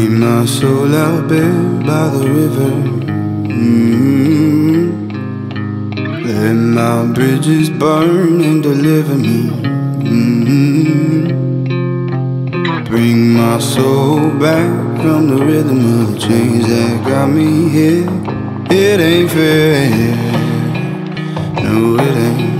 my soul out bare by the river. Mm-hmm. Let my bridges burn and deliver me. Mm-hmm. Bring my soul back from the rhythm of the chains that got me here. It ain't fair. No, it ain't.